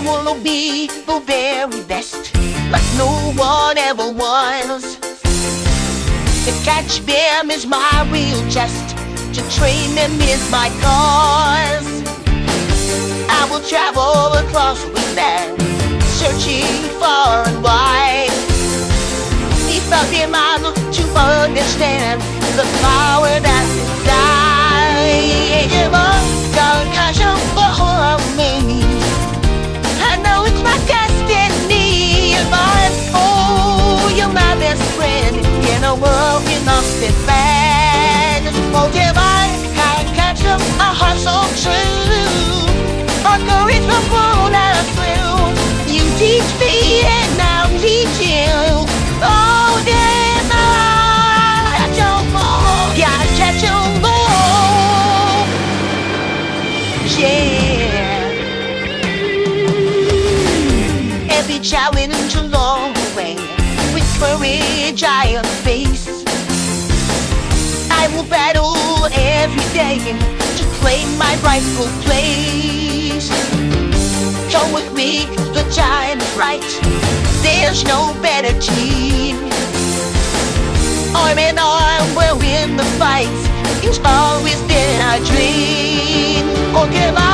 wanna be the very best, but no one ever was. To catch them is my real test. To train them is my cause. I will travel across the land, searching far and wide. Deep out in my to understand the power that's inside. In a world lost and bad. Oh, I catch up a heart so true. From all our through. You teach me and I'll teach you. Oh, I catch. Yeah. Every challenge along the way, I face. I will battle every day to claim my rightful place. Come with me, the time is right. There's no better team. Arm in arm, win the fight. It's always been our dream. Come